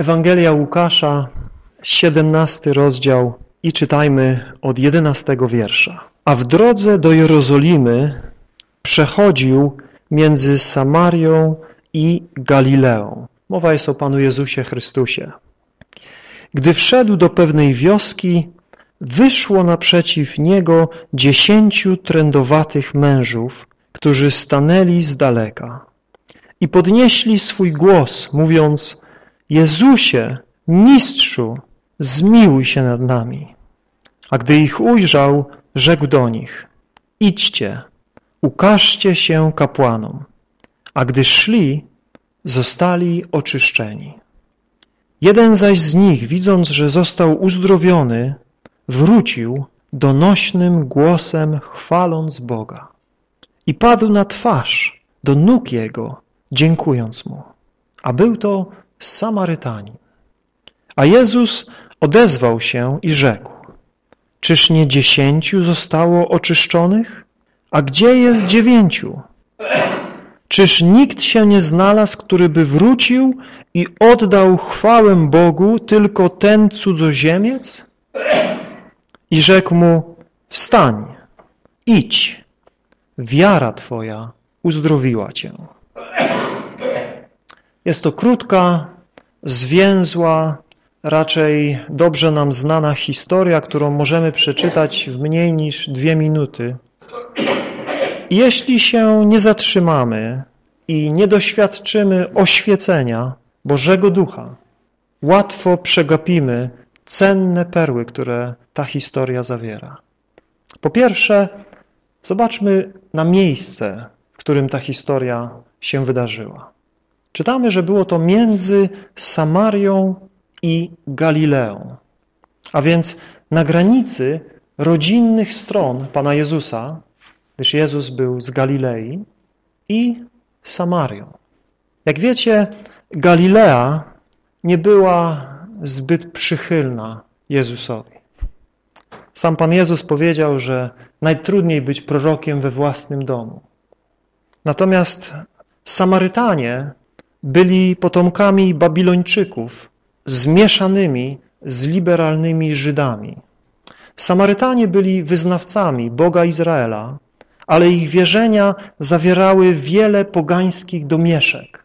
Ewangelia Łukasza, 17 rozdział i czytajmy od 11 wiersza. A w drodze do Jerozolimy przechodził między Samarią i Galileą. Mowa jest o Panu Jezusie Chrystusie. Gdy wszedł do pewnej wioski, wyszło naprzeciw niego dziesięciu trędowatych mężów, którzy stanęli z daleka i podnieśli swój głos, mówiąc Jezusie, mistrzu, zmiłuj się nad nami. A gdy ich ujrzał, rzekł do nich idźcie, ukażcie się kapłanom. A gdy szli, zostali oczyszczeni. Jeden zaś z nich, widząc, że został uzdrowiony, wrócił donośnym głosem, chwaląc Boga. I padł na twarz do nóg Jego, dziękując Mu. A był to Samarytanin. A Jezus odezwał się i rzekł, czyż nie dziesięciu zostało oczyszczonych? A gdzie jest dziewięciu? Czyż nikt się nie znalazł, który by wrócił i oddał chwałę Bogu tylko ten cudzoziemiec? I rzekł mu, wstań, idź, wiara Twoja uzdrowiła Cię. Jest to krótka, zwięzła, raczej dobrze nam znana historia, którą możemy przeczytać w mniej niż dwie minuty. Jeśli się nie zatrzymamy i nie doświadczymy oświecenia Bożego Ducha, łatwo przegapimy cenne perły, które ta historia zawiera. Po pierwsze, zobaczmy na miejsce, w którym ta historia się wydarzyła. Czytamy, że było to między Samarią i Galileą, a więc na granicy rodzinnych stron Pana Jezusa, gdyż Jezus był z Galilei, i Samarią. Jak wiecie, Galilea nie była zbyt przychylna Jezusowi. Sam Pan Jezus powiedział, że najtrudniej być prorokiem we własnym domu. Natomiast Samarytanie byli potomkami Babilończyków zmieszanymi z liberalnymi Żydami. Samarytanie byli wyznawcami Boga Izraela, ale ich wierzenia zawierały wiele pogańskich domieszek.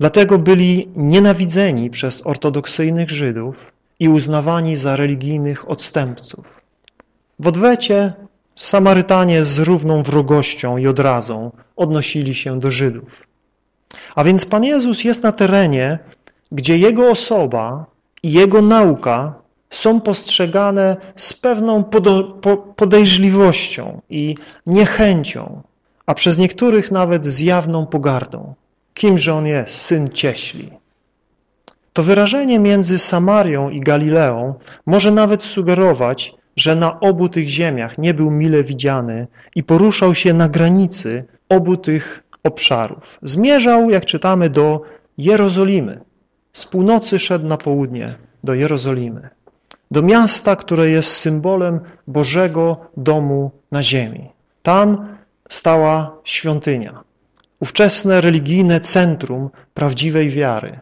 Dlatego byli nienawidzeni przez ortodoksyjnych Żydów i uznawani za religijnych odstępców. W odwecie Samarytanie z równą wrogością i odrazą odnosili się do Żydów. A więc Pan Jezus jest na terenie, gdzie Jego osoba i Jego nauka są postrzegane z pewną podejrzliwością i niechęcią, a przez niektórych nawet z jawną pogardą. Kimże On jest? Syn cieśli. To wyrażenie między Samarią i Galileą może nawet sugerować, że na obu tych ziemiach nie był mile widziany i poruszał się na granicy obu tych obszarów. Zmierzał, jak czytamy, do Jerozolimy. Z północy szedł na południe do Jerozolimy. Do miasta, które jest symbolem Bożego domu na ziemi. Tam stała świątynia. Ówczesne religijne centrum prawdziwej wiary.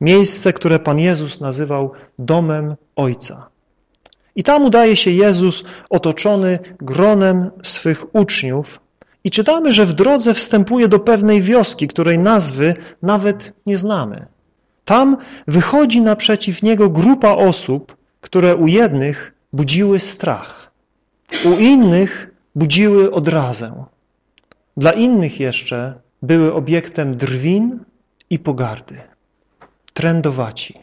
Miejsce, które Pan Jezus nazywał domem Ojca. I tam udaje się Jezus otoczony gronem swych uczniów i czytamy, że w drodze wstępuje do pewnej wioski, której nazwy nawet nie znamy. Tam wychodzi naprzeciw niego grupa osób, które u jednych budziły strach, u innych budziły odrazę, dla innych jeszcze były obiektem drwin i pogardy. Trędowaci.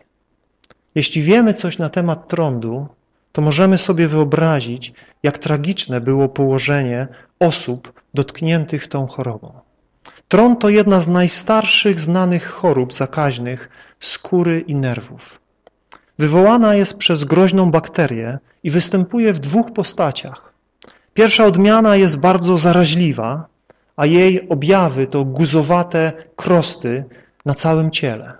Jeśli wiemy coś na temat trądu, to możemy sobie wyobrazić, jak tragiczne było położenie osób dotkniętych tą chorobą. Tron to jedna z najstarszych znanych chorób zakaźnych skóry i nerwów. Wywołana jest przez groźną bakterię i występuje w dwóch postaciach. Pierwsza odmiana jest bardzo zaraźliwa, a jej objawy to guzowate krosty na całym ciele.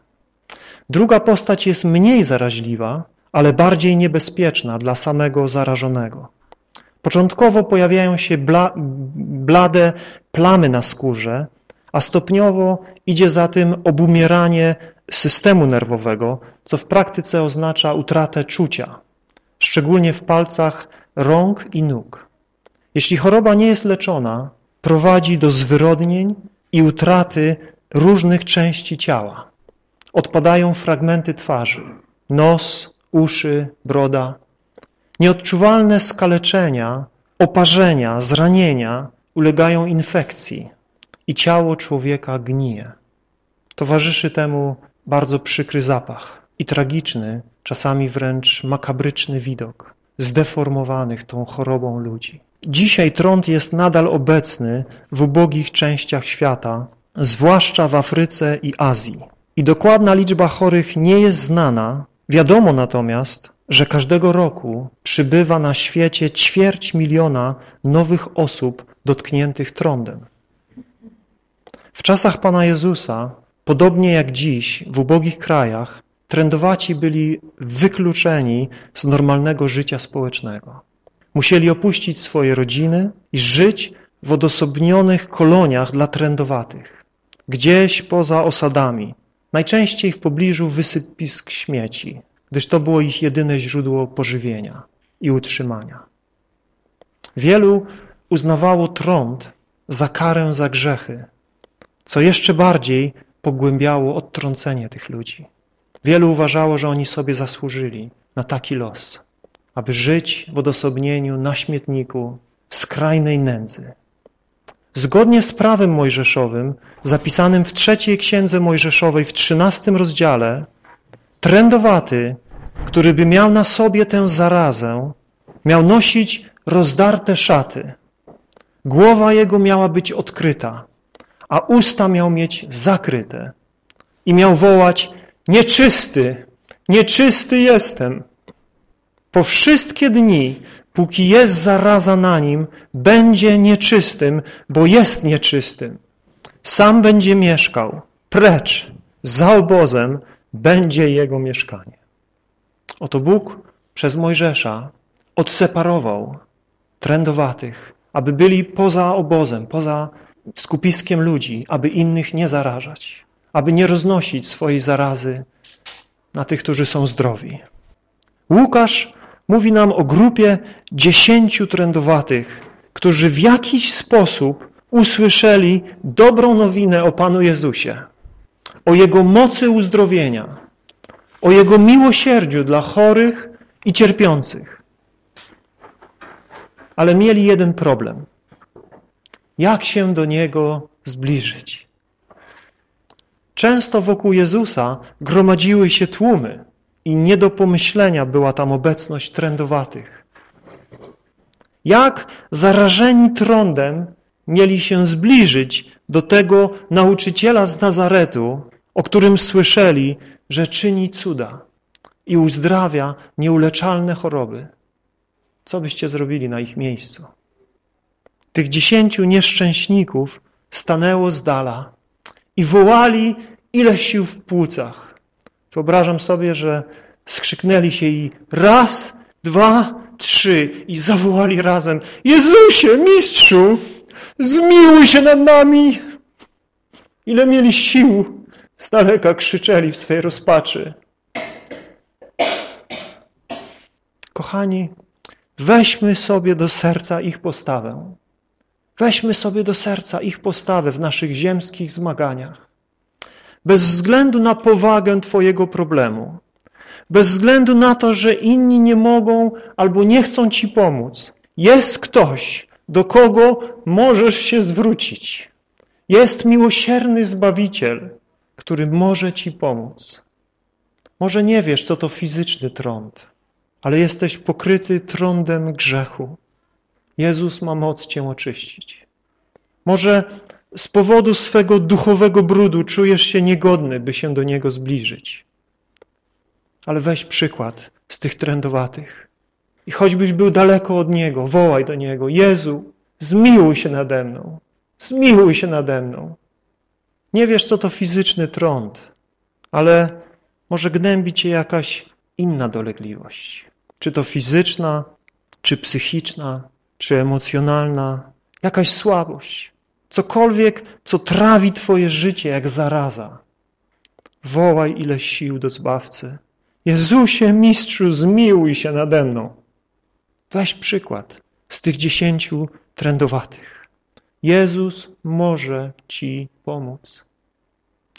Druga postać jest mniej zaraźliwa, ale bardziej niebezpieczna dla samego zarażonego. Początkowo pojawiają się bla, blade plamy na skórze, a stopniowo idzie za tym obumieranie systemu nerwowego, co w praktyce oznacza utratę czucia, szczególnie w palcach rąk i nóg. Jeśli choroba nie jest leczona, prowadzi do zwyrodnień i utraty różnych części ciała. Odpadają fragmenty twarzy, nos, uszy, broda. Nieodczuwalne skaleczenia, oparzenia, zranienia ulegają infekcji i ciało człowieka gnije. Towarzyszy temu bardzo przykry zapach i tragiczny, czasami wręcz makabryczny widok zdeformowanych tą chorobą ludzi. Dzisiaj trąd jest nadal obecny w ubogich częściach świata, zwłaszcza w Afryce i Azji. I dokładna liczba chorych nie jest znana. Wiadomo natomiast, że każdego roku przybywa na świecie ćwierć miliona nowych osób dotkniętych trądem. W czasach Pana Jezusa, podobnie jak dziś w ubogich krajach, trędowaci byli wykluczeni z normalnego życia społecznego. Musieli opuścić swoje rodziny i żyć w odosobnionych koloniach dla trędowatych, gdzieś poza osadami, najczęściej w pobliżu wysypisk śmieci, gdyż to było ich jedyne źródło pożywienia i utrzymania. Wielu uznawało trąd za karę za grzechy, co jeszcze bardziej pogłębiało odtrącenie tych ludzi. Wielu uważało, że oni sobie zasłużyli na taki los, aby żyć w odosobnieniu, na śmietniku, w skrajnej nędzy. Zgodnie z prawem mojżeszowym, zapisanym w trzeciej księdze mojżeszowej w trzynastym rozdziale, trędowaty, który by miał na sobie tę zarazę, miał nosić rozdarte szaty. Głowa jego miała być odkryta, a usta miał mieć zakryte i miał wołać nieczysty, nieczysty jestem. Po wszystkie dni, póki jest zaraza na nim, będzie nieczystym, bo jest nieczystym. Sam będzie mieszkał, precz, za obozem będzie jego mieszkanie. Oto Bóg przez Mojżesza odseparował trędowatych, aby byli poza obozem, poza skupiskiem ludzi, aby innych nie zarażać, aby nie roznosić swojej zarazy na tych, którzy są zdrowi. Łukasz mówi nam o grupie dziesięciu trędowatych, którzy w jakiś sposób usłyszeli dobrą nowinę o Panu Jezusie, o Jego mocy uzdrowienia, o Jego miłosierdziu dla chorych i cierpiących. Ale mieli jeden problem. Jak się do Niego zbliżyć? Często wokół Jezusa gromadziły się tłumy i nie do pomyślenia była tam obecność trędowatych. Jak zarażeni trądem mieli się zbliżyć do tego nauczyciela z Nazaretu, o którym słyszeli, że czyni cuda i uzdrawia nieuleczalne choroby. Co byście zrobili na ich miejscu? Tych dziesięciu nieszczęśników stanęło z dala i wołali, ile sił w płucach. Wyobrażam sobie, że skrzyknęli się i raz, dwa, trzy i zawołali razem Jezusie, mistrzu, zmiłuj się nad nami. Ile mieli sił, z daleka krzyczeli w swej rozpaczy. Kochani, weźmy sobie do serca ich postawę. Weźmy sobie do serca ich postawę w naszych ziemskich zmaganiach. Bez względu na powagę Twojego problemu, bez względu na to, że inni nie mogą albo nie chcą Ci pomóc, jest ktoś, do kogo możesz się zwrócić. Jest miłosierny Zbawiciel, który może Ci pomóc. Może nie wiesz, co to fizyczny trąd, ale jesteś pokryty trądem grzechu. Jezus ma moc Cię oczyścić. Może z powodu swego duchowego brudu czujesz się niegodny, by się do Niego zbliżyć. Ale weź przykład z tych trędowatych. I choćbyś był daleko od Niego, wołaj do Niego, Jezu, zmiłuj się nade mną, zmiłuj się nade mną. Nie wiesz, co to fizyczny trąd, ale może gnębi cię jakaś inna dolegliwość. Czy to fizyczna, czy psychiczna, czy emocjonalna, jakaś słabość. cokolwiek, co trawi Twoje życie jak zaraza. Wołaj ile sił do Zbawcy. Jezusie, Mistrzu, zmiłuj się nade mną. Weź przykład z tych dziesięciu trędowatych. Jezus może Ci pomóc.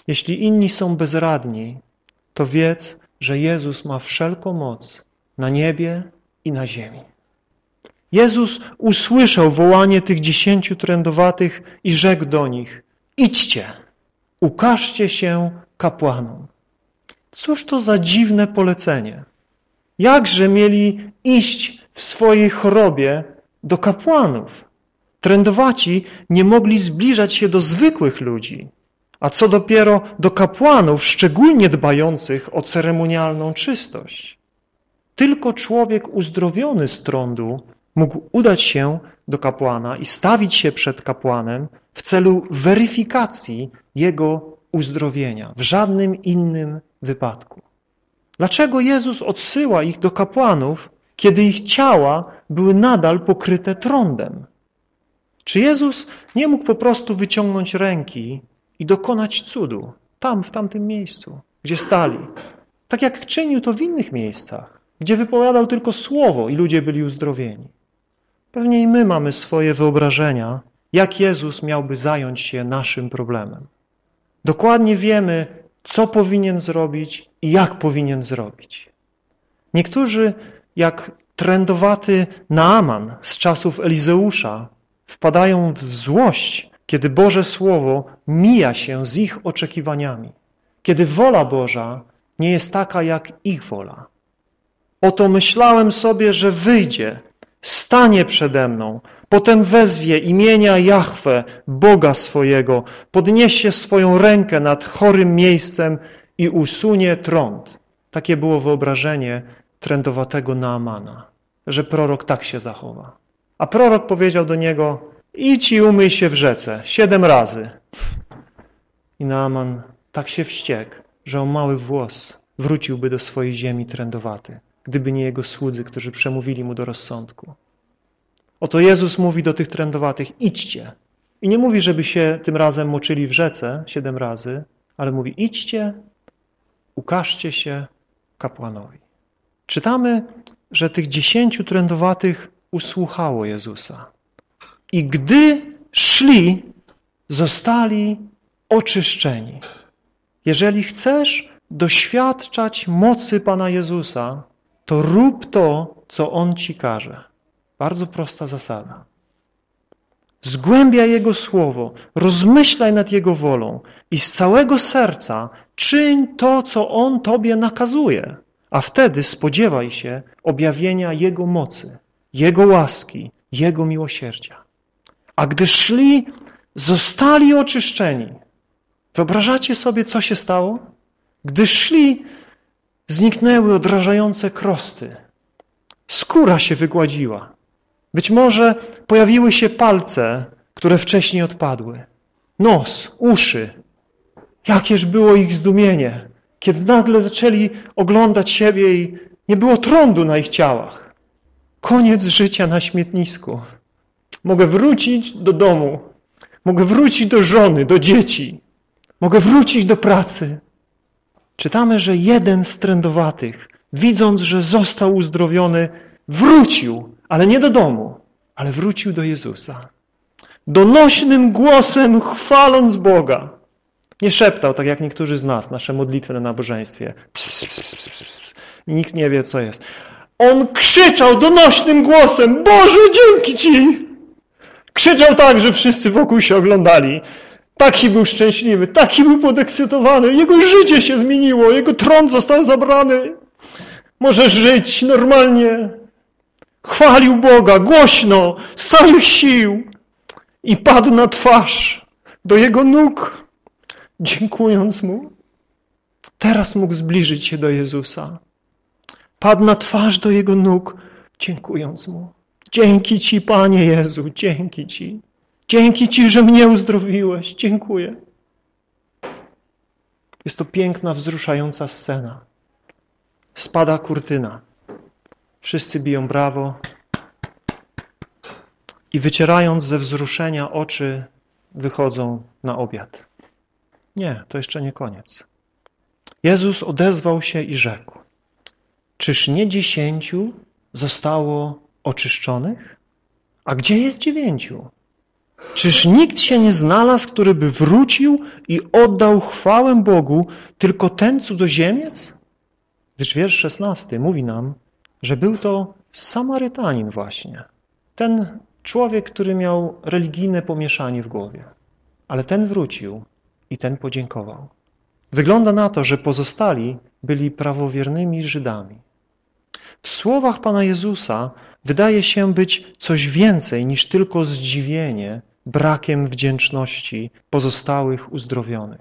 Jeśli inni są bezradni, to wiedz, że Jezus ma wszelką moc na niebie i na ziemi. Jezus usłyszał wołanie tych dziesięciu trędowatych i rzekł do nich, idźcie, ukażcie się kapłanom. Cóż to za dziwne polecenie? Jakże mieli iść w swojej chorobie do kapłanów? Trędowaci nie mogli zbliżać się do zwykłych ludzi, a co dopiero do kapłanów, szczególnie dbających o ceremonialną czystość. Tylko człowiek uzdrowiony z trądu mógł udać się do kapłana i stawić się przed kapłanem w celu weryfikacji jego uzdrowienia. W żadnym innym wypadku. Dlaczego Jezus odsyła ich do kapłanów, kiedy ich ciała były nadal pokryte trądem? Czy Jezus nie mógł po prostu wyciągnąć ręki i dokonać cudu tam, w tamtym miejscu, gdzie stali? Tak jak czynił to w innych miejscach, gdzie wypowiadał tylko słowo i ludzie byli uzdrowieni. Pewnie i my mamy swoje wyobrażenia, jak Jezus miałby zająć się naszym problemem. Dokładnie wiemy, co powinien zrobić i jak powinien zrobić. Niektórzy, jak trendowaty Naaman z czasów Elizeusza, wpadają w złość, kiedy Boże Słowo mija się z ich oczekiwaniami, kiedy wola Boża nie jest taka jak ich wola. Oto myślałem sobie, że wyjdzie, stanie przede mną, potem wezwie imienia Jahwe, Boga swojego, podniesie swoją rękę nad chorym miejscem i usunie trąd. Takie było wyobrażenie trędowatego Naamana, że prorok tak się zachowa. A prorok powiedział do niego, idź i umyj się w rzece, siedem razy. I Naaman tak się wściekł, że o mały włos wróciłby do swojej ziemi trędowaty gdyby nie Jego słudzy, którzy przemówili Mu do rozsądku. Oto Jezus mówi do tych trędowatych, idźcie. I nie mówi, żeby się tym razem moczyli w rzece siedem razy, ale mówi, idźcie, ukażcie się kapłanowi. Czytamy, że tych dziesięciu trędowatych usłuchało Jezusa. I gdy szli, zostali oczyszczeni. Jeżeli chcesz doświadczać mocy Pana Jezusa, to rób to, co On ci każe. Bardzo prosta zasada. Zgłębiaj Jego Słowo, rozmyślaj nad Jego wolą i z całego serca czyń to, co On Tobie nakazuje, a wtedy spodziewaj się objawienia Jego mocy, Jego łaski, Jego miłosierdzia. A gdy szli, zostali oczyszczeni. Wyobrażacie sobie, co się stało? Gdy szli, Zniknęły odrażające krosty. Skóra się wygładziła. Być może pojawiły się palce, które wcześniej odpadły. Nos, uszy. Jakież było ich zdumienie, kiedy nagle zaczęli oglądać siebie i nie było trądu na ich ciałach. Koniec życia na śmietnisku. Mogę wrócić do domu. Mogę wrócić do żony, do dzieci. Mogę wrócić do pracy. Czytamy, że jeden z trędowatych, widząc, że został uzdrowiony, wrócił, ale nie do domu, ale wrócił do Jezusa. Donośnym głosem chwaląc Boga. Nie szeptał, tak jak niektórzy z nas, nasze modlitwy na nabożeństwie. I nikt nie wie, co jest. On krzyczał donośnym głosem, Boże, dzięki Ci! Krzyczał tak, że wszyscy wokół się oglądali. Taki był szczęśliwy, taki był podekscytowany. Jego życie się zmieniło, jego tron został zabrany. Może żyć normalnie. Chwalił Boga głośno, z całych sił i padł na twarz do Jego nóg, dziękując Mu. Teraz mógł zbliżyć się do Jezusa. Padł na twarz do Jego nóg, dziękując Mu. Dzięki Ci, Panie Jezu, dzięki Ci. Dzięki Ci, że mnie uzdrowiłeś. Dziękuję. Jest to piękna, wzruszająca scena. Spada kurtyna. Wszyscy biją brawo i wycierając ze wzruszenia oczy, wychodzą na obiad. Nie, to jeszcze nie koniec. Jezus odezwał się i rzekł, czyż nie dziesięciu zostało oczyszczonych? A gdzie jest dziewięciu? Czyż nikt się nie znalazł, który by wrócił i oddał chwałę Bogu, tylko ten cudzoziemiec? Gdyż wiersz szesnasty mówi nam, że był to Samarytanin właśnie. Ten człowiek, który miał religijne pomieszanie w głowie. Ale ten wrócił i ten podziękował. Wygląda na to, że pozostali byli prawowiernymi Żydami. W słowach Pana Jezusa wydaje się być coś więcej niż tylko zdziwienie brakiem wdzięczności pozostałych uzdrowionych.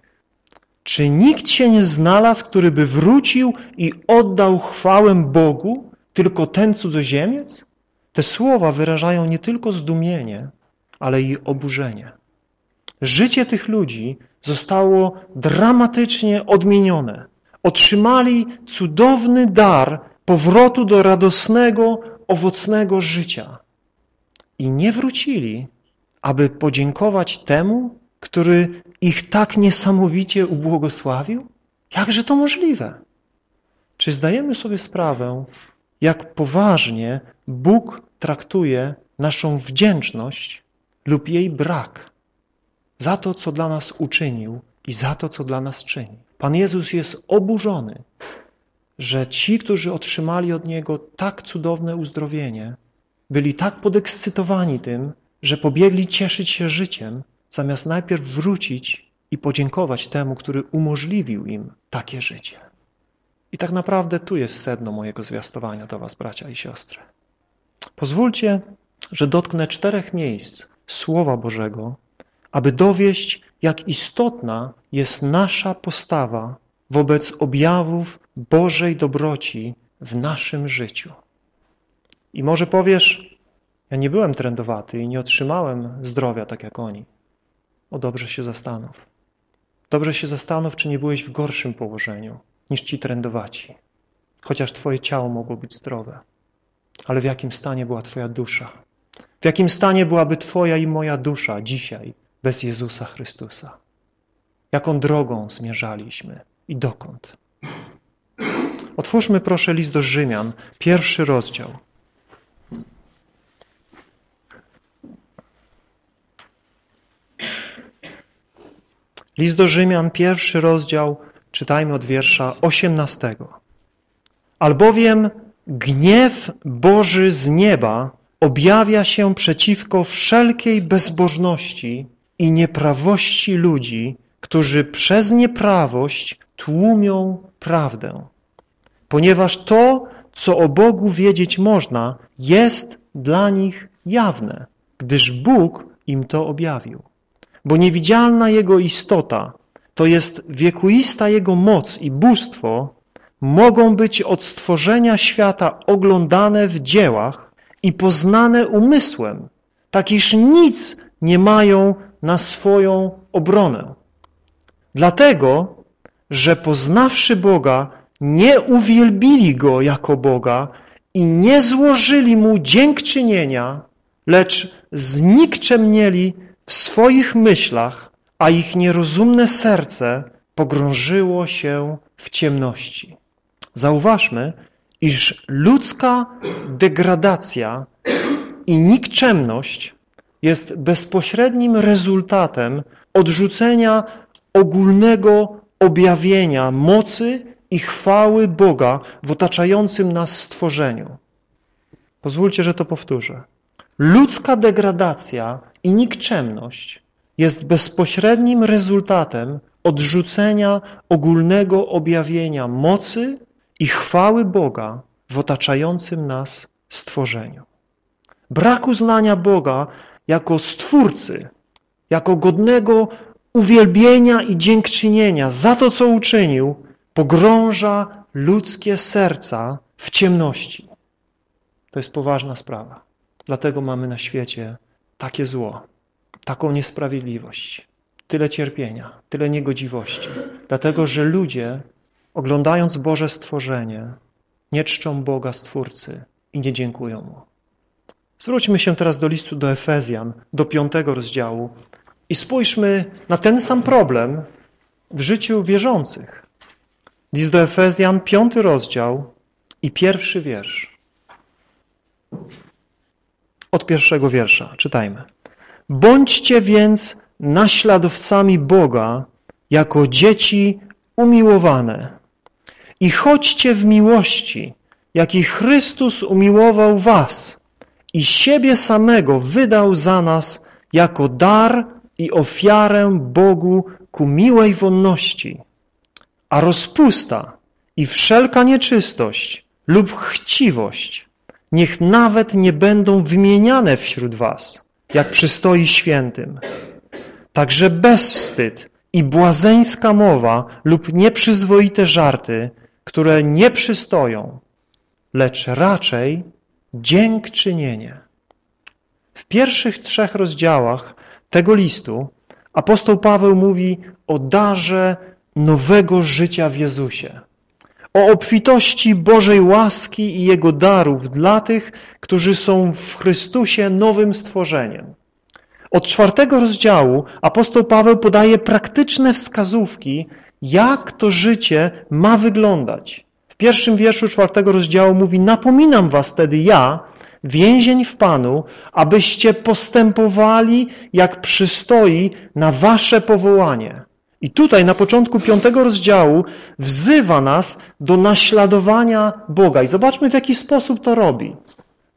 Czy nikt się nie znalazł, który by wrócił i oddał chwałę Bogu, tylko ten cudzoziemiec? Te słowa wyrażają nie tylko zdumienie, ale i oburzenie. Życie tych ludzi zostało dramatycznie odmienione. Otrzymali cudowny dar powrotu do radosnego, owocnego życia. I nie wrócili, aby podziękować temu, który ich tak niesamowicie ubłogosławił? Jakże to możliwe? Czy zdajemy sobie sprawę, jak poważnie Bóg traktuje naszą wdzięczność lub jej brak za to, co dla nas uczynił i za to, co dla nas czyni. Pan Jezus jest oburzony, że ci, którzy otrzymali od Niego tak cudowne uzdrowienie, byli tak podekscytowani tym, że pobiegli cieszyć się życiem, zamiast najpierw wrócić i podziękować temu, który umożliwił im takie życie. I tak naprawdę tu jest sedno mojego zwiastowania do was, bracia i siostry. Pozwólcie, że dotknę czterech miejsc Słowa Bożego, aby dowieść, jak istotna jest nasza postawa wobec objawów Bożej dobroci w naszym życiu. I może powiesz, ja nie byłem trendowaty i nie otrzymałem zdrowia tak jak oni. O dobrze się zastanów. Dobrze się zastanów, czy nie byłeś w gorszym położeniu niż ci trendowaci. Chociaż twoje ciało mogło być zdrowe. Ale w jakim stanie była twoja dusza? W jakim stanie byłaby twoja i moja dusza dzisiaj bez Jezusa Chrystusa? Jaką drogą zmierzaliśmy i dokąd? Otwórzmy proszę list do Rzymian, pierwszy rozdział. List do Rzymian, pierwszy rozdział, czytajmy od wiersza 18. Albowiem gniew Boży z nieba objawia się przeciwko wszelkiej bezbożności i nieprawości ludzi, którzy przez nieprawość tłumią prawdę. Ponieważ to, co o Bogu wiedzieć można, jest dla nich jawne, gdyż Bóg im to objawił bo niewidzialna Jego istota, to jest wiekuista Jego moc i bóstwo, mogą być od stworzenia świata oglądane w dziełach i poznane umysłem, tak iż nic nie mają na swoją obronę. Dlatego, że poznawszy Boga, nie uwielbili Go jako Boga i nie złożyli Mu dziękczynienia, lecz znikczemnieli w swoich myślach, a ich nierozumne serce pogrążyło się w ciemności. Zauważmy, iż ludzka degradacja i nikczemność jest bezpośrednim rezultatem odrzucenia ogólnego objawienia mocy i chwały Boga w otaczającym nas stworzeniu. Pozwólcie, że to powtórzę. Ludzka degradacja i nikczemność jest bezpośrednim rezultatem odrzucenia ogólnego objawienia mocy i chwały Boga w otaczającym nas stworzeniu. Brak uznania Boga jako Stwórcy, jako godnego uwielbienia i dziękczynienia za to, co uczynił, pogrąża ludzkie serca w ciemności. To jest poważna sprawa. Dlatego mamy na świecie takie zło, taką niesprawiedliwość, tyle cierpienia, tyle niegodziwości. Dlatego, że ludzie, oglądając Boże stworzenie, nie czczą Boga Stwórcy i nie dziękują Mu. Zwróćmy się teraz do listu do Efezjan, do piątego rozdziału I spójrzmy na ten sam problem w życiu wierzących. List do Efezjan, piąty rozdział i pierwszy wiersz. Od pierwszego wiersza czytajmy. Bądźcie więc naśladowcami Boga jako dzieci umiłowane i chodźcie w miłości, jaki Chrystus umiłował was i siebie samego wydał za nas jako dar i ofiarę Bogu ku miłej wonności. A rozpusta i wszelka nieczystość lub chciwość niech nawet nie będą wymieniane wśród was, jak przystoi świętym. Także bezwstyd i błazeńska mowa lub nieprzyzwoite żarty, które nie przystoją, lecz raczej dziękczynienie. W pierwszych trzech rozdziałach tego listu apostoł Paweł mówi o darze nowego życia w Jezusie, o obfitości Bożej łaski i Jego darów dla tych, którzy są w Chrystusie nowym stworzeniem. Od czwartego rozdziału apostoł Paweł podaje praktyczne wskazówki, jak to życie ma wyglądać. Pierwszym wierszu czwartego rozdziału mówi, napominam was tedy ja, więzień w Panu, abyście postępowali jak przystoi na wasze powołanie. I tutaj na początku piątego rozdziału wzywa nas do naśladowania Boga. I zobaczmy, w jaki sposób to robi.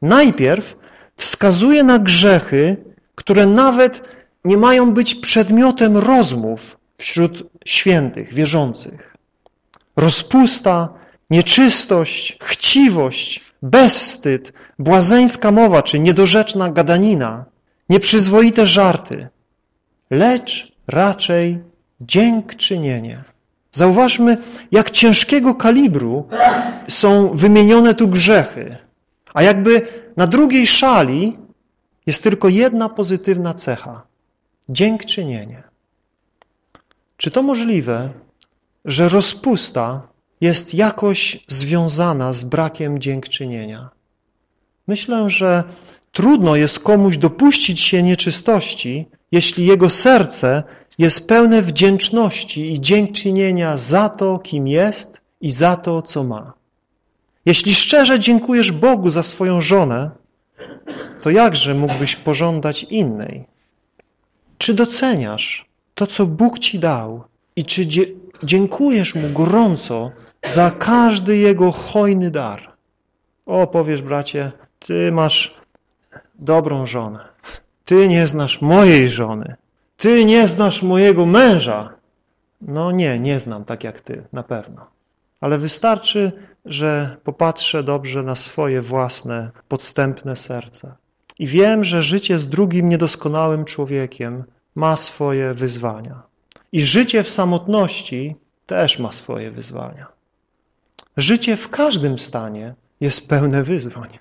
Najpierw wskazuje na grzechy, które nawet nie mają być przedmiotem rozmów wśród świętych, wierzących. Rozpusta, nieczystość, chciwość, bezwstyd, błazeńska mowa czy niedorzeczna gadanina, nieprzyzwoite żarty, lecz raczej dziękczynienie. Zauważmy, jak ciężkiego kalibru są wymienione tu grzechy, a jakby na drugiej szali jest tylko jedna pozytywna cecha – dziękczynienie. Czy to możliwe, że rozpusta jest jakoś związana z brakiem dziękczynienia? Myślę, że trudno jest komuś dopuścić się nieczystości, jeśli jego serce jest pełne wdzięczności i dziękczynienia za to, kim jest i za to, co ma. Jeśli szczerze dziękujesz Bogu za swoją żonę, to jakże mógłbyś pożądać innej? Czy doceniasz to, co Bóg ci dał i czy dziękujesz Mu gorąco za każdy Jego hojny dar? O, powiesz bracie, ty masz dobrą żonę. Ty nie znasz mojej żony. Ty nie znasz mojego męża. No nie, nie znam tak jak ty, na pewno. Ale wystarczy, że popatrzę dobrze na swoje własne, podstępne serce. I wiem, że życie z drugim niedoskonałym człowiekiem ma swoje wyzwania. I życie w samotności też ma swoje wyzwania. Życie w każdym stanie jest pełne wyzwań.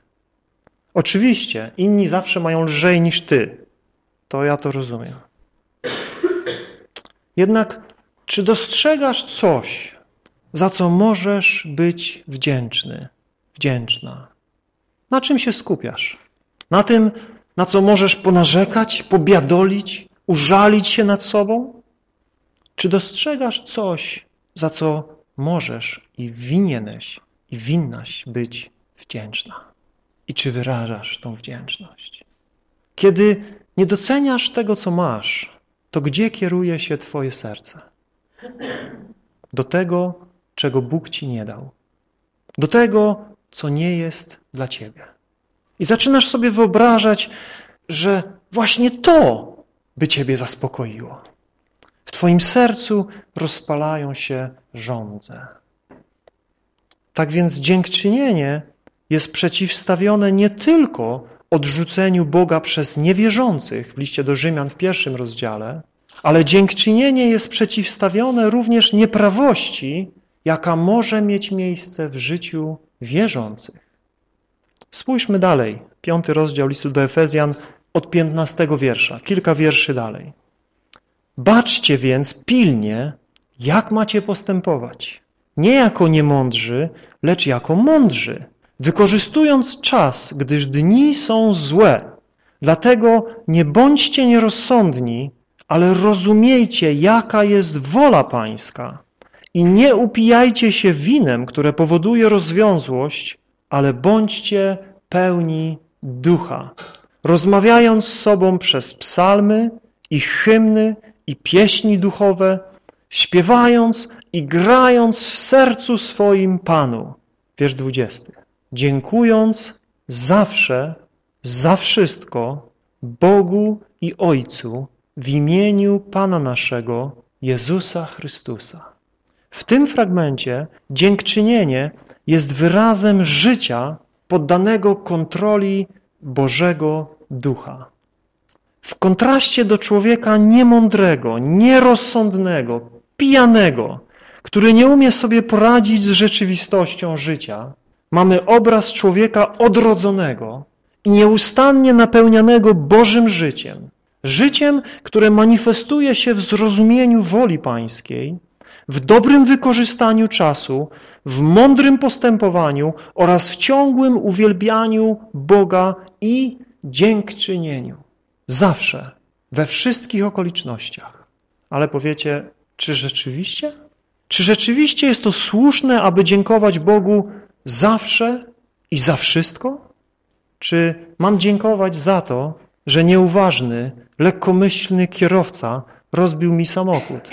Oczywiście, inni zawsze mają lżej niż ty. To ja to rozumiem. Jednak czy dostrzegasz coś, za co możesz być wdzięczny, wdzięczna? Na czym się skupiasz? Na tym, na co możesz ponarzekać, pobiadolić, użalić się nad sobą? Czy dostrzegasz coś, za co możesz i winieneś i winnaś być wdzięczna? I czy wyrażasz tą wdzięczność? Kiedy nie doceniasz tego, co masz, to gdzie kieruje się Twoje serce? Do tego, czego Bóg Ci nie dał. Do tego, co nie jest dla Ciebie. I zaczynasz sobie wyobrażać, że właśnie to by Ciebie zaspokoiło. W Twoim sercu rozpalają się żądze. Tak więc dziękczynienie jest przeciwstawione nie tylko odrzuceniu Boga przez niewierzących w liście do Rzymian w pierwszym rozdziale, ale dziękczynienie jest przeciwstawione również nieprawości, jaka może mieć miejsce w życiu wierzących. Spójrzmy dalej, piąty rozdział listu do Efezjan od piętnastego wiersza, kilka wierszy dalej. Baczcie więc pilnie, jak macie postępować. Nie jako niemądrzy, lecz jako mądrzy, wykorzystując czas, gdyż dni są złe. Dlatego nie bądźcie nierozsądni, ale rozumiejcie, jaka jest wola pańska i nie upijajcie się winem, które powoduje rozwiązłość, ale bądźcie pełni ducha, rozmawiając z sobą przez psalmy i hymny i pieśni duchowe, śpiewając i grając w sercu swoim Panu. Wiersz 20. Dziękując zawsze, za wszystko Bogu i Ojcu w imieniu Pana naszego Jezusa Chrystusa. W tym fragmencie dziękczynienie jest wyrazem życia poddanego kontroli Bożego Ducha. W kontraście do człowieka niemądrego, nierozsądnego, pijanego, który nie umie sobie poradzić z rzeczywistością życia, mamy obraz człowieka odrodzonego i nieustannie napełnianego Bożym życiem. Życiem, które manifestuje się w zrozumieniu woli pańskiej, w dobrym wykorzystaniu czasu, w mądrym postępowaniu oraz w ciągłym uwielbianiu Boga i dziękczynieniu. Zawsze, we wszystkich okolicznościach. Ale powiecie, czy rzeczywiście? Czy rzeczywiście jest to słuszne, aby dziękować Bogu zawsze i za wszystko? Czy mam dziękować za to, że nieuważny, lekkomyślny kierowca rozbił mi samochód?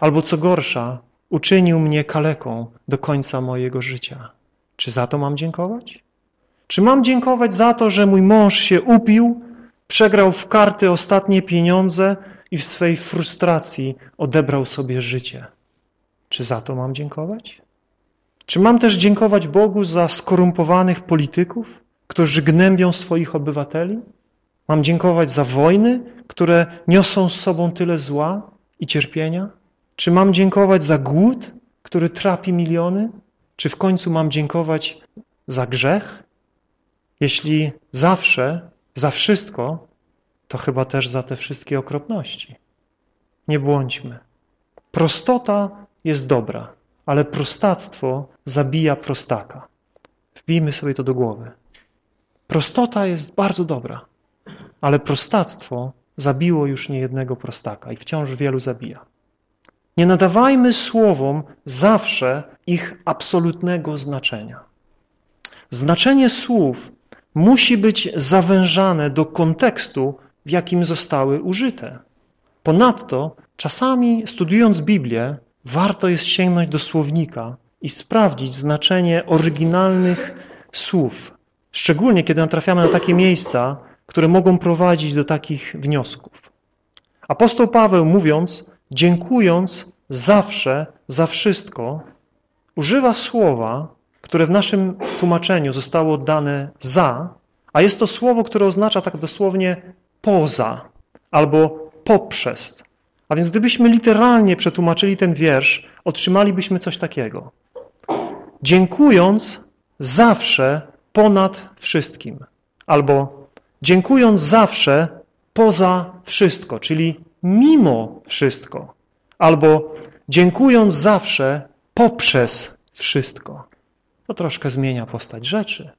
Albo co gorsza, uczynił mnie kaleką do końca mojego życia. Czy za to mam dziękować? Czy mam dziękować za to, że mój mąż się upił, przegrał w karty ostatnie pieniądze i w swej frustracji odebrał sobie życie? Czy za to mam dziękować? Czy mam też dziękować Bogu za skorumpowanych polityków, którzy gnębią swoich obywateli? Mam dziękować za wojny, które niosą z sobą tyle zła i cierpienia? Czy mam dziękować za głód, który trapi miliony? Czy w końcu mam dziękować za grzech? Jeśli zawsze, za wszystko, to chyba też za te wszystkie okropności. Nie błądźmy. Prostota jest dobra, ale prostactwo zabija prostaka. Wbijmy sobie to do głowy. Prostota jest bardzo dobra, ale prostactwo zabiło już niejednego prostaka i wciąż wielu zabija. Nie nadawajmy słowom zawsze ich absolutnego znaczenia. Znaczenie słów musi być zawężane do kontekstu, w jakim zostały użyte. Ponadto czasami studiując Biblię warto jest sięgnąć do słownika i sprawdzić znaczenie oryginalnych słów, szczególnie kiedy natrafiamy na takie miejsca, które mogą prowadzić do takich wniosków. Apostoł Paweł mówiąc, dziękując zawsze za wszystko, używa słowa, które w naszym tłumaczeniu zostało dane za, a jest to słowo, które oznacza tak dosłownie poza albo poprzez. A więc gdybyśmy literalnie przetłumaczyli ten wiersz, otrzymalibyśmy coś takiego. Dziękując zawsze ponad wszystkim. Albo dziękując zawsze poza wszystko, czyli mimo wszystko. Albo dziękując zawsze poprzez wszystko. To troszkę zmienia postać rzeczy.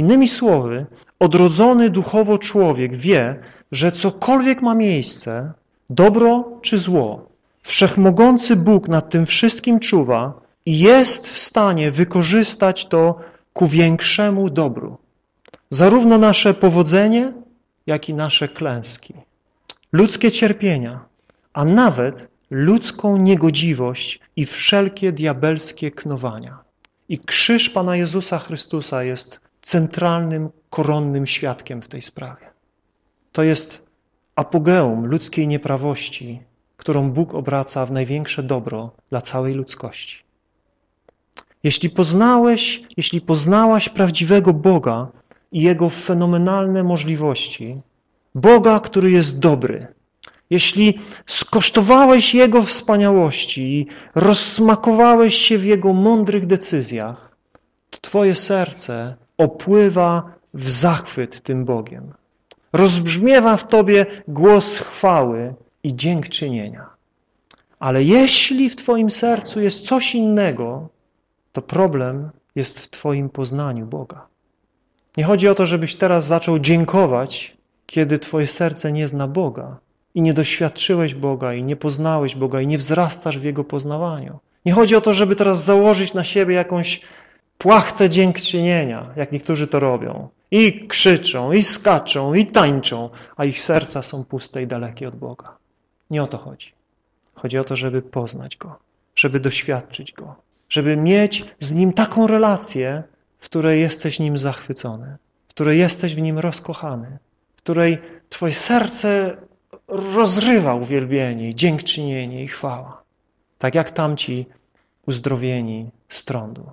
Innymi słowy, odrodzony duchowo człowiek wie, że cokolwiek ma miejsce, dobro czy zło, wszechmogący Bóg nad tym wszystkim czuwa i jest w stanie wykorzystać to ku większemu dobru. Zarówno nasze powodzenie, jak i nasze klęski. Ludzkie cierpienia, a nawet ludzką niegodziwość i wszelkie diabelskie knowania. I krzyż Pana Jezusa Chrystusa jest centralnym, koronnym świadkiem w tej sprawie. To jest apogeum ludzkiej nieprawości, którą Bóg obraca w największe dobro dla całej ludzkości. Jeśli poznałeś, jeśli poznałaś prawdziwego Boga i Jego fenomenalne możliwości, Boga, który jest dobry, jeśli skosztowałeś Jego wspaniałości i rozsmakowałeś się w Jego mądrych decyzjach, to Twoje serce opływa w zachwyt tym Bogiem. Rozbrzmiewa w Tobie głos chwały i dziękczynienia. Ale jeśli w Twoim sercu jest coś innego, to problem jest w Twoim poznaniu Boga. Nie chodzi o to, żebyś teraz zaczął dziękować, kiedy Twoje serce nie zna Boga, i nie doświadczyłeś Boga i nie poznałeś Boga i nie wzrastasz w Jego poznawaniu. Nie chodzi o to, żeby teraz założyć na siebie jakąś płachtę dziękczynienia, jak niektórzy to robią. I krzyczą, i skaczą, i tańczą, a ich serca są puste i dalekie od Boga. Nie o to chodzi. Chodzi o to, żeby poznać Go, żeby doświadczyć Go, żeby mieć z Nim taką relację, w której jesteś Nim zachwycony, w której jesteś w Nim rozkochany, w której Twoje serce rozrywa uwielbienie, dziękczynienie i chwała. Tak jak tamci uzdrowieni z trądu.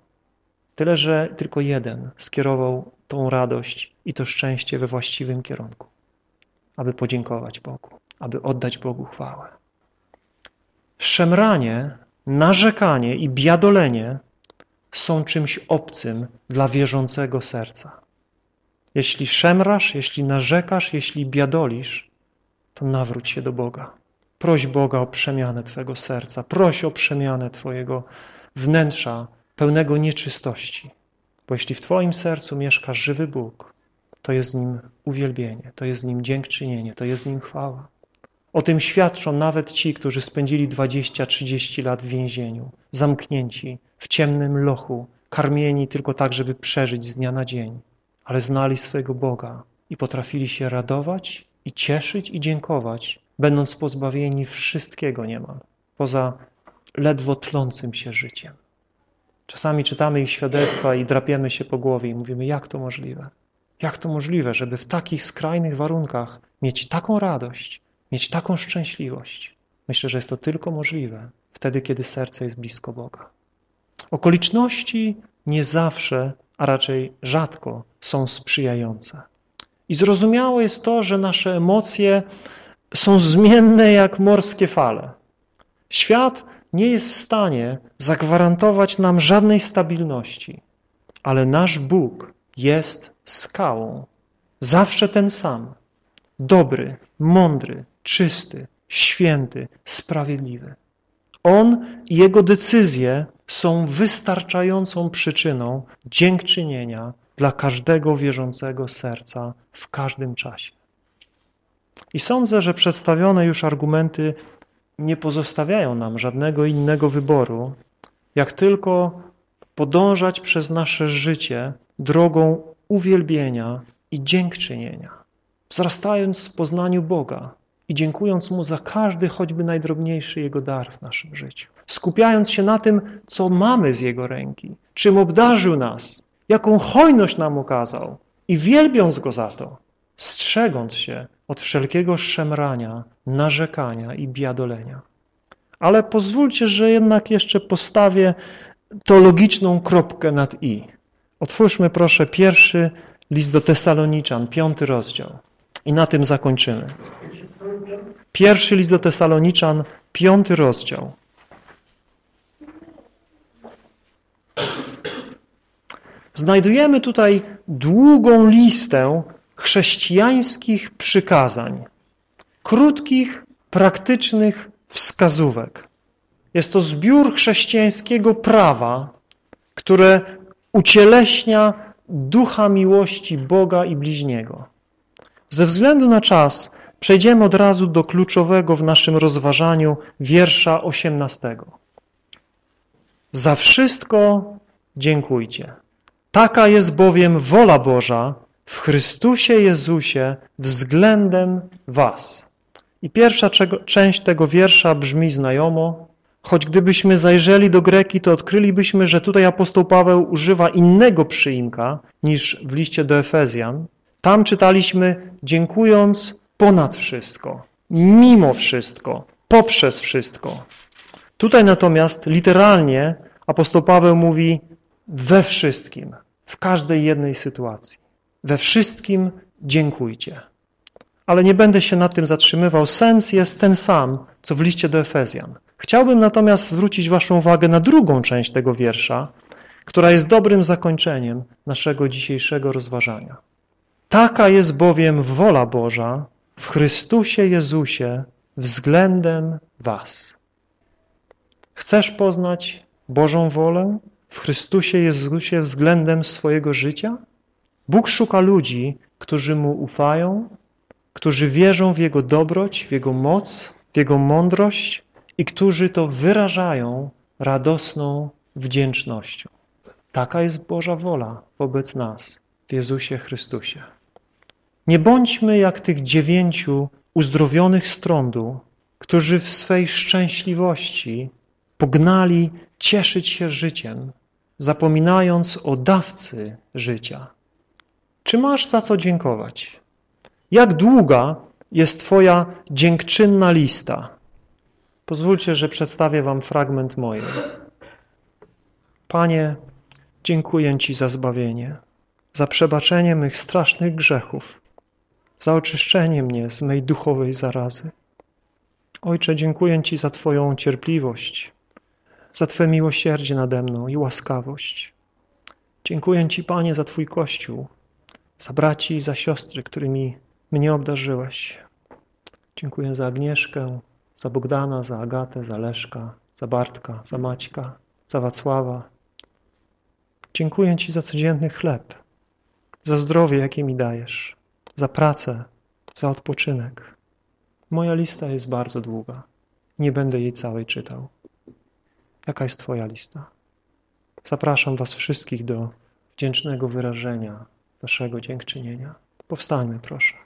Tyle, że tylko jeden skierował tą radość i to szczęście we właściwym kierunku, aby podziękować Bogu, aby oddać Bogu chwałę. Szemranie, narzekanie i biadolenie są czymś obcym dla wierzącego serca. Jeśli szemrasz, jeśli narzekasz, jeśli biadolisz, to nawróć się do Boga. Proś Boga o przemianę Twojego serca, proś o przemianę Twojego wnętrza pełnego nieczystości. Bo jeśli w Twoim sercu mieszka żywy Bóg, to jest Nim uwielbienie, to jest Nim dziękczynienie, to jest Nim chwała. O tym świadczą nawet ci, którzy spędzili 20-30 lat w więzieniu, zamknięci w ciemnym lochu, karmieni tylko tak, żeby przeżyć z dnia na dzień, ale znali swojego Boga i potrafili się radować i cieszyć i dziękować, będąc pozbawieni wszystkiego niemal, poza ledwo tlącym się życiem. Czasami czytamy ich świadectwa i drapiemy się po głowie i mówimy, jak to możliwe? Jak to możliwe, żeby w takich skrajnych warunkach mieć taką radość, mieć taką szczęśliwość? Myślę, że jest to tylko możliwe wtedy, kiedy serce jest blisko Boga. Okoliczności nie zawsze, a raczej rzadko są sprzyjające. I zrozumiałe jest to, że nasze emocje są zmienne jak morskie fale. Świat nie jest w stanie zagwarantować nam żadnej stabilności, ale nasz Bóg jest skałą. Zawsze ten sam. Dobry, mądry, czysty, święty, sprawiedliwy. On i Jego decyzje są wystarczającą przyczyną dziękczynienia dla każdego wierzącego serca w każdym czasie. I sądzę, że przedstawione już argumenty nie pozostawiają nam żadnego innego wyboru, jak tylko podążać przez nasze życie drogą uwielbienia i dziękczynienia, wzrastając w poznaniu Boga i dziękując Mu za każdy, choćby najdrobniejszy Jego dar w naszym życiu, skupiając się na tym, co mamy z Jego ręki, czym obdarzył nas, jaką hojność nam okazał i wielbiąc Go za to, strzegąc się od wszelkiego szemrania, narzekania i biadolenia. Ale pozwólcie, że jednak jeszcze postawię teologiczną kropkę nad i. Otwórzmy proszę pierwszy list do Tesaloniczan, piąty rozdział. I na tym zakończymy. Pierwszy list do Tesaloniczan, piąty rozdział. Znajdujemy tutaj długą listę chrześcijańskich przykazań, krótkich, praktycznych wskazówek. Jest to zbiór chrześcijańskiego prawa, które ucieleśnia ducha miłości Boga i bliźniego. Ze względu na czas przejdziemy od razu do kluczowego w naszym rozważaniu wiersza 18. Za wszystko dziękujcie. Taka jest bowiem wola Boża w Chrystusie Jezusie względem was. I pierwsza część tego wiersza brzmi znajomo, choć gdybyśmy zajrzeli do Greki, to odkrylibyśmy, że tutaj apostoł Paweł używa innego przyimka niż w liście do Efezjan. Tam czytaliśmy dziękując ponad wszystko, mimo wszystko, poprzez wszystko. Tutaj natomiast literalnie apostoł Paweł mówi we wszystkim, w każdej jednej sytuacji. We wszystkim dziękujcie. Ale nie będę się nad tym zatrzymywał. Sens jest ten sam, co w liście do Efezjan. Chciałbym natomiast zwrócić waszą uwagę na drugą część tego wiersza, która jest dobrym zakończeniem naszego dzisiejszego rozważania. Taka jest bowiem wola Boża w Chrystusie Jezusie względem was. Chcesz poznać Bożą wolę w Chrystusie Jezusie względem swojego życia? Bóg szuka ludzi, którzy Mu ufają, którzy wierzą w Jego dobroć, w Jego moc, w Jego mądrość i którzy to wyrażają radosną wdzięcznością. Taka jest Boża wola wobec nas w Jezusie Chrystusie. Nie bądźmy jak tych dziewięciu uzdrowionych z trądu, którzy w swej szczęśliwości pognali cieszyć się życiem, zapominając o dawcy życia. Czy masz za co dziękować? Jak długa jest Twoja dziękczynna lista? Pozwólcie, że przedstawię Wam fragment mojej. Panie, dziękuję Ci za zbawienie, za przebaczenie mych strasznych grzechów, za oczyszczenie mnie z mej duchowej zarazy. Ojcze, dziękuję Ci za Twoją cierpliwość, za Twoje miłosierdzie nade mną i łaskawość. Dziękuję Ci, Panie, za Twój Kościół, za braci i za siostry, którymi mnie obdarzyłeś. Dziękuję za Agnieszkę, za Bogdana, za Agatę, za Leszka, za Bartka, za Maćka, za Wacława. Dziękuję Ci za codzienny chleb, za zdrowie, jakie mi dajesz, za pracę, za odpoczynek. Moja lista jest bardzo długa. Nie będę jej całej czytał. Jaka jest Twoja lista? Zapraszam Was wszystkich do wdzięcznego wyrażenia Waszego dziękczynienia. Powstańmy, proszę.